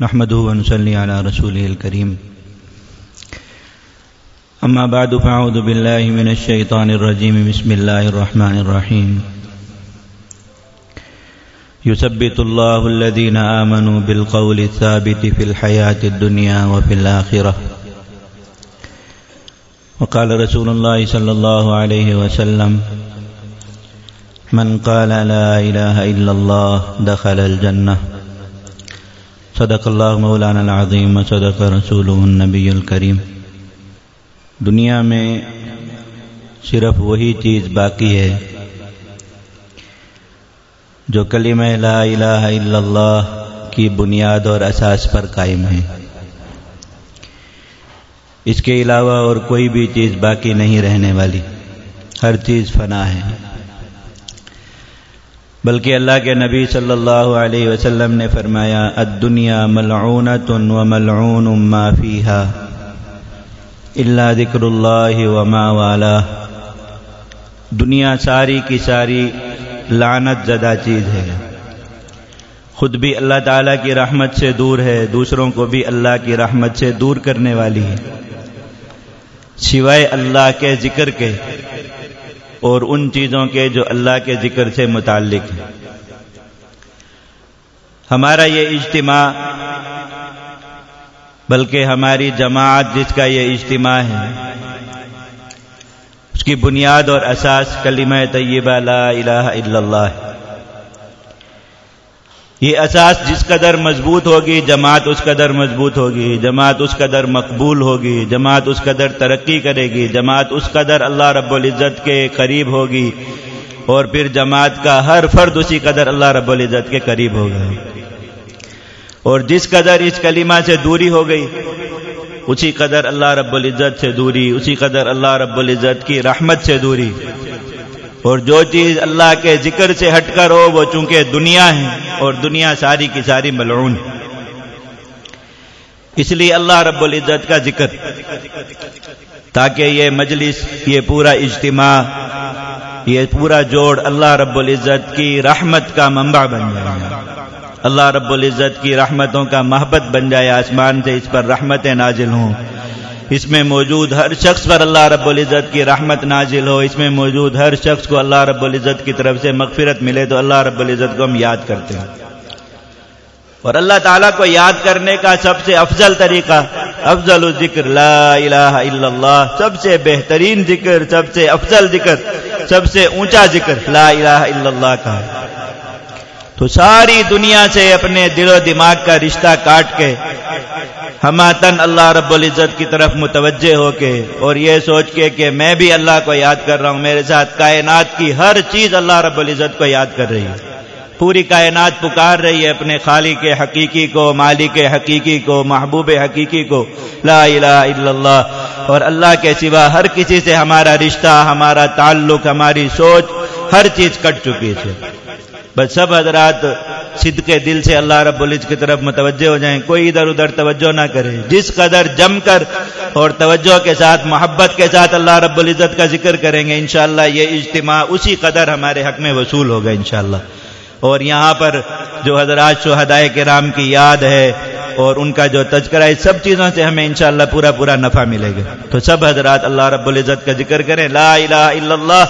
نحمده ونصلي على رسوله الكريم. أما بعد، فأعوذ بالله من الشيطان الرجيم. بسم الله الرحمن الرحيم. يثبت الله الذين آمنوا بالقول الثابت في الحياة الدنيا وفي الآخرة. وقال رسول الله صلى الله عليه وسلم، من قال لا إله إلا الله دخل الجنة. صدق اللہ مولانا العظیم صدق رسول النبی الکریم۔ دنیا میں صرف وہی چیز باقی ہے جو کلمہ لا الہ الا اللہ کی بنیاد اور اساس پر قائم ہے۔ اس کے علاوہ اور کوئی بھی چیز باقی نہیں رہنے والی۔ ہر چیز فنا ہے۔ بلکہ اللہ کے نبی صلی اللہ علیہ وسلم نے فرمایا، الدنیا ملعونت و ملعون ما فیها الا ذکر اللہ وما والا۔ دنیا ساری کی ساری لعنت زدہ چیز ہے۔ خود بھی اللہ تعالیٰ کی رحمت سے دور ہے، دوسروں کو بھی اللہ کی رحمت سے دور کرنے والی ہے۔ سوائے اللہ کے ذکر کے اور ان چیزوں کے جو اللہ کے ذکر سے متعلق ہیں۔ ہمارا یہ اجتماع، بلکہ ہماری جماعت جس کا یہ اجتماع ہے، اس کی بنیاد اور اساس کلمہ طیبہ لا الہ الا اللہ ہے۔ یہ اساس جس قدر مضبوط ہوگی، جماعت اس قدر مضبوط ہوگی، جماعت اس قدر مقبول ہوگی، جماعت اس قدر ترقی کرے گی، جماعت اس قدر اللہ رب العزت کے قریب ہوگی، اور پھر جماعت کا ہر فرد اسی قدر اللہ رب العزت کے قریب ہوگا۔ اور جس قدر اس کلمہ سے دوری ہو گئی، اسی قدر اللہ رب العزت سے دوری، اسی قدر اللہ رب العزت کی رحمت سے دوری۔ اور جو چیز اللہ کے ذکر سے ہٹ کر ہو، وہ چونکہ دنیا ہے اور دنیا ساری کی ساری ملعون ہے۔ اس لیے اللہ رب العزت کا ذکر، تاکہ یہ مجلس، یہ پورا اجتماع، یہ پورا جوڑ اللہ رب العزت کی رحمت کا منبع بن جائے۔ اللہ رب العزت کی رحمتوں کا محبت بن جائے، آسمان سے اس پر رحمتیں نازل ہوں۔ اس میں موجود ہر شخص پر اللہ رب العزت کی رحمت نازل ہو، اس میں موجود ہر شخص کو اللہ رب العزت کی طرف سے مغفرت ملے تو اللہ رب العزت کو ہم یاد کرتے ہیں۔ اور اللہ تعالیٰ کو یاد کرنے کا سب سے افضل طریقہ، افضل الذکر، لا الہ الا اللہ، سب سے بہترین ذکر، سب سے افضل ذکر، سب سے اونچا ذکر، لا الہ الا اللہ کا۔ تو ساری دنیا سے اپنے دل و دماغ کا رشتہ کاٹ کے ہماتن اللہ رب العزت کی طرف متوجہ ہو کے اور یہ سوچ کے کہ میں بھی اللہ کو یاد کر رہا ہوں، میرے ساتھ کائنات کی ہر چیز اللہ رب العزت کو یاد کر رہی ہے۔ پوری کائنات پکار رہی ہے اپنے خالی کے حقیقی کو، مالک کے حقیقی کو، محبوب حقیقی کو۔ لا الہ الا اللہ۔ اور اللہ کے سوا ہر کسی سے ہمارا رشتہ، ہمارا تعلق، ہماری سوچ ہر چیز کٹ چکی ہے بس سب حضرات صد کے دل سے اللہ رب العز کی طرف متوجہ ہو جائیں، کوئی ادھر ادھر توجہ نہ کرے۔ جس قدر جم کر اور توجہ کے ساتھ، محبت کے ساتھ اللہ رب العزت کا ذکر کریں گے، انشاءاللہ یہ اجتماع اسی قدر ہمارے حق میں وصول ہوگا، انشاءاللہ۔ اور یہاں پر جو حضرات شہدائے کرام کی یاد ہے اور ان کا جو تذکرہ ہے، سب چیزوں سے ہمیں انشاءاللہ پورا پورا نفع ملے گا۔ تو سب حضرات اللہ رب العزت کا ذکر کریں، لا الہ الا اللہ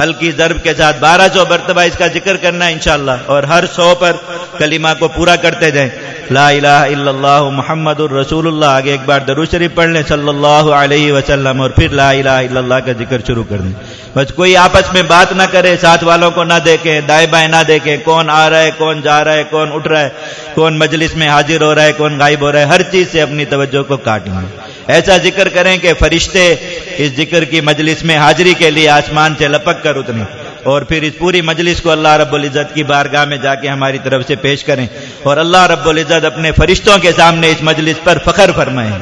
ہلکی ضرب کے ساتھ بارہ سو مرتبہ اس کا ذکر کرنا ہے انشاءاللہ اور ہر سو پر کلمہ کو پورا کرتے جائیں۔ لا الہ الا اللہ محمد الرسول اللہ آگے ایک بار درو شریف پڑھ لیں۔ صلی اللہ علیہ وسلم اور پھر لا الہ الا اللہ کا ذکر شروع کر دیں۔ بس کوئی آپس میں بات نہ کرے، ساتھ والوں کو نہ دیکھیں دائیں بائیں نہ دیکھیں کون آ رہا ہے، کون جا رہا ہے، کون اٹھ رہا ہے، کون مجلس میں حاضر ہو رہا ہے، کون غائب ہو رہا ہے، ہر چیز سے اپنی توجہ کو کاٹیں ایسا ذکر کریں کہ فرشتے اس ذکر کی مجلس میں حاضری کے لیے آسمان سے لپک کر اتنے اور پھر اس پوری مجلس کو اللہ رب العزت کی بارگاہ میں جا کے ہماری طرف سے پیش کریں۔ اور اللہ رب العزت اپنے فرشتوں کے سامنے اس مجلس پر فخر فرمائیں۔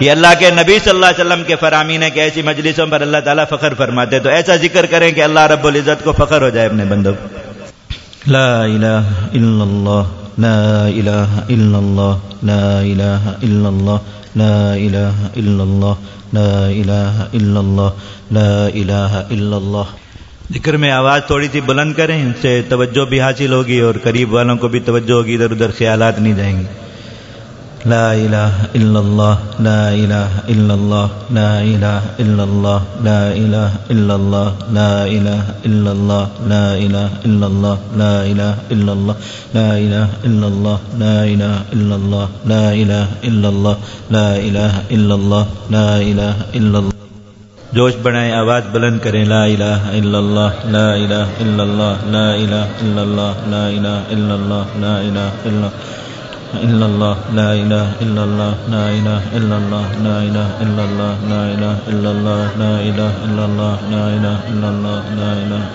یہ اللہ کے نبی صلی اللہ علیہ وسلم کے فرامین ہے کہ ایسی مجلسوں پر اللہ تعالیٰ فخر فرماتے تو ایسا ذکر کریں کہ اللہ رب العزت کو فخر ہو جائے اپنے بندوں لا الہ الا اللہ، لا الہ الا اللہ، لا الہ الا اللہ، لا الہ الا اللہ، لا الہ الا اللہ، لا الہ الا اللہ۔ ذکر میں آواز تھوڑی سی بلند کریں اس سے توجہ بھی حاصل ہوگی اور قریب والوں کو بھی توجہ ہوگی ادھر ادھر خیالات نہیں جائیں گے لا إله إلا الله لا إله إلا الله لا إله إلا الله لا إله إلا الله لا إله إلا الله لا إله إلا الله لا إله إلا الله لا إله إلا الله لا إله إلا الله لا إله إلا الله لا إله إلا الله لا إله إلا الله جوش بڑھائیں آواز بلند کریں لا الہ الا اللہ لا الہ الا اللہ لا الہ الا اللہ لا الہ الا اللہ لا الہ الا اللہ إلا الله لا إله إلا الله لا إله إلا الله لا إله إلا الله لا إله إلا الله لا إله إلا الله لا إله إلا الله لا إله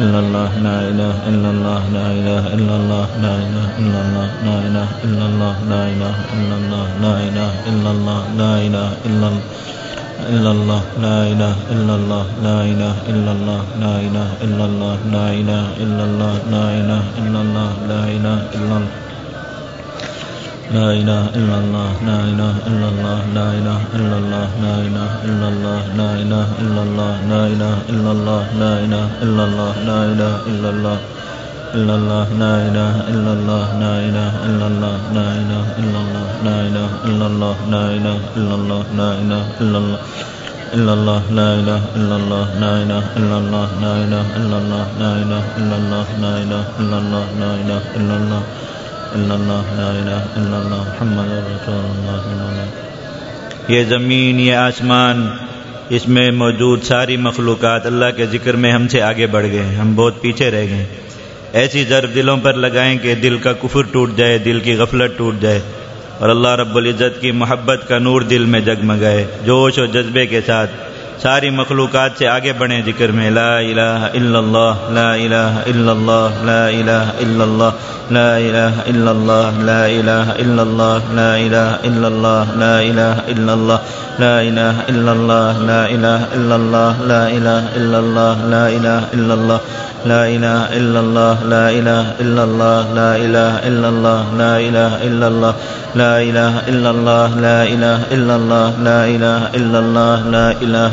إلا الله لا إله إلا الله لا إله إلا الله لا إله إلا الله لا إله إلا الله لا إله إلا الله لا إله إلا الله لا إله إلا الله إلا الله لا إله إلا الله لا إله إلا الله لا إله إلا الله لا إله إلا الله لا إله إلا الله لا إله إلا الله لا إله إلا الله لا إله إلا الله لا إله إلا الله لا إله إلا الله لا إله إلا الله لا إله إلا الله لا إله إلا الله لا إله إلا الله الا الله لا اله الا الله لا اله الا الله لا اله الا الله لا اله الا الله لا اله الا الله لا اله الا الله الله لا الله لا الله لا الله لا الله لا الله لا الله الله لا الله محمد رسول اللہ یہ زمین یہ آسمان اس میں موجود ساری مخلوقات اللہ کے ذکر میں ہم سے آگے بڑھ گئے ہم بہت پیچھے رہ گئے ایسی ضرب دلوں پر لگائیں کہ دل کا کفر ٹوٹ جائے، دل کی غفلت ٹوٹ جائے۔ اور اللہ رب العزت کی محبت کا نور دل میں جگمگائے، جوش و جذبے کے ساتھ۔ ساری مخلوقات سے آگے بڑھیں ذکر میں لا الہ الا اللہ لا الہ الا اللہ لا الہ الا اللہ لا الہ الا اللہ لا الہ الا اللہ لا الہ الا اللہ لا الہ الا اللہ لا الہ الا اللہ لا الہ الا اللہ لا الہ الا اللہ لا الہ الا اللہ لا إله إلا الله لا إله إلا الله لا إله إلا الله لا إله إلا الله لا إله إلا الله لا إله إلا الله لا إله إلا الله لا إله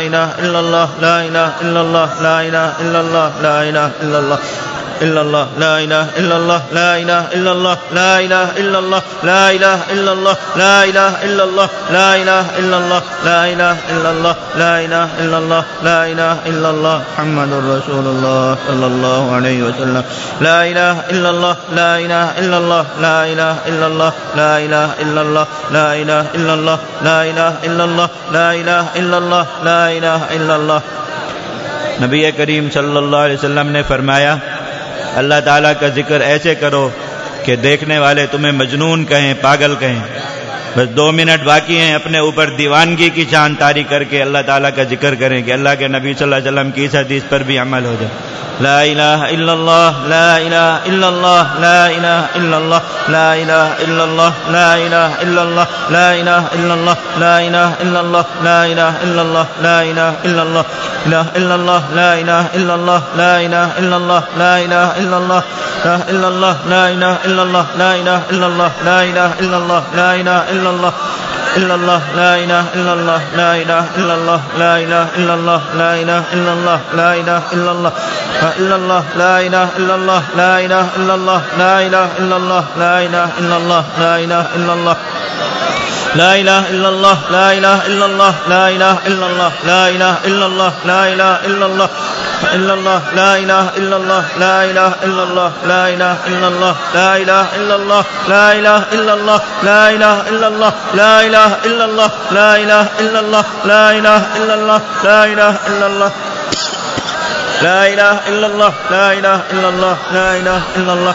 إله إلا الله، لا إله إلا الله، لا إله إلا الله، لا إله إلا الله. إلا الله لا إله إلا الله لا إله إلا الله لا إله إلا الله لا إله إلا الله لا إله إلا الله لا إله إلا الله لا إله إلا الله لا إله إلا الله لا إله إلا الله محمد رسول الله صلى الله عليه وسلم لا إله إلا الله لا إله إلا الله لا إله إلا الله لا إله إلا الله لا إله إلا الله لا إله إلا الله لا إله إلا الله لا إله إلا الله نبی کریم صلی اللہ علیہ وسلم نے فرمایا اللہ تعالیٰ کا ذکر ایسے کرو کہ دیکھنے والے تمہیں مجنون کہیں پاگل کہیں۔ بس دو منٹ باقی ہیں اپنے اوپر دیوانگی کی چاند تاری کر کے اللہ تعالیٰ کا ذکر کریں کہ اللہ کے نبی صلی اللہ علیہ وسلم کی اس حدیث پر بھی عمل ہو جائے لا إله إلا الله لا إله إلا الله لا إله إلا الله لا إله إلا الله لا إله إلا الله لا إله إلا الله لا إله إلا الله لا إله إلا الله لا إله إلا الله إله إلا الله لا إله إلا الله لا إله إلا الله لا إله إلا الله لا إلا الله لا إله إلا الله لا إله إلا الله لا إله إلا الله لا إله الا الله الا الله لا اله الا الله لا اله الا الله لا اله الا الله لا اله الا الله لا اله الا الله الا الله لا اله الا الله لا اله الا الله لا اله الا الله لا اله الا الله لا اله الا الله لا إله إلا الله لا إله إلا الله لا إله إلا الله لا إله إلا الله لا إله إلا الله إلا الله لا إله إلا الله لا إله إلا الله لا إله إلا الله لا إله إلا الله لا إله إلا الله لا إله إلا الله لا إله إلا الله لا إله إلا الله لا إله إلا الله لا إله إلا الله لا إله إلا الله لا إله إلا الله لا إله إلا الله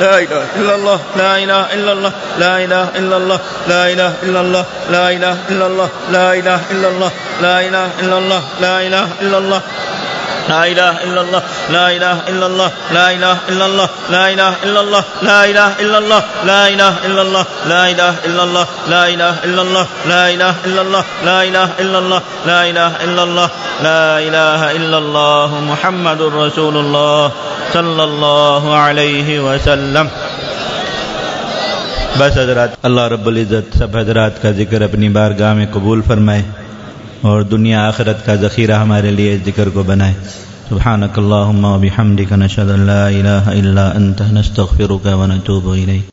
لا إله إلا الله لا إله إلا الله لا إله إلا الله لا إله إلا الله لا إله إلا الله لا إله إلا الله لا إله إلا الله لا إله إلا الله لا إله إلا الله لا الله لا الله لا الله لا الله لا الله لا الله لا الله لا الله لا الله لا الله لا الله محمد رسول الله صلی اللہ علیہ وسلم. بس حضرات، اللہ رب العزت سب حضرات کا ذکر اپنی بارگاہ میں قبول فرمائے اور دنیا آخرت کا ذخیرہ ہمارے لیے اس ذکر کو بنائے۔ سبحانك اللهم وبحمدك نشهد ان لا الہ الا انت، نستغفرک و نتوب اليك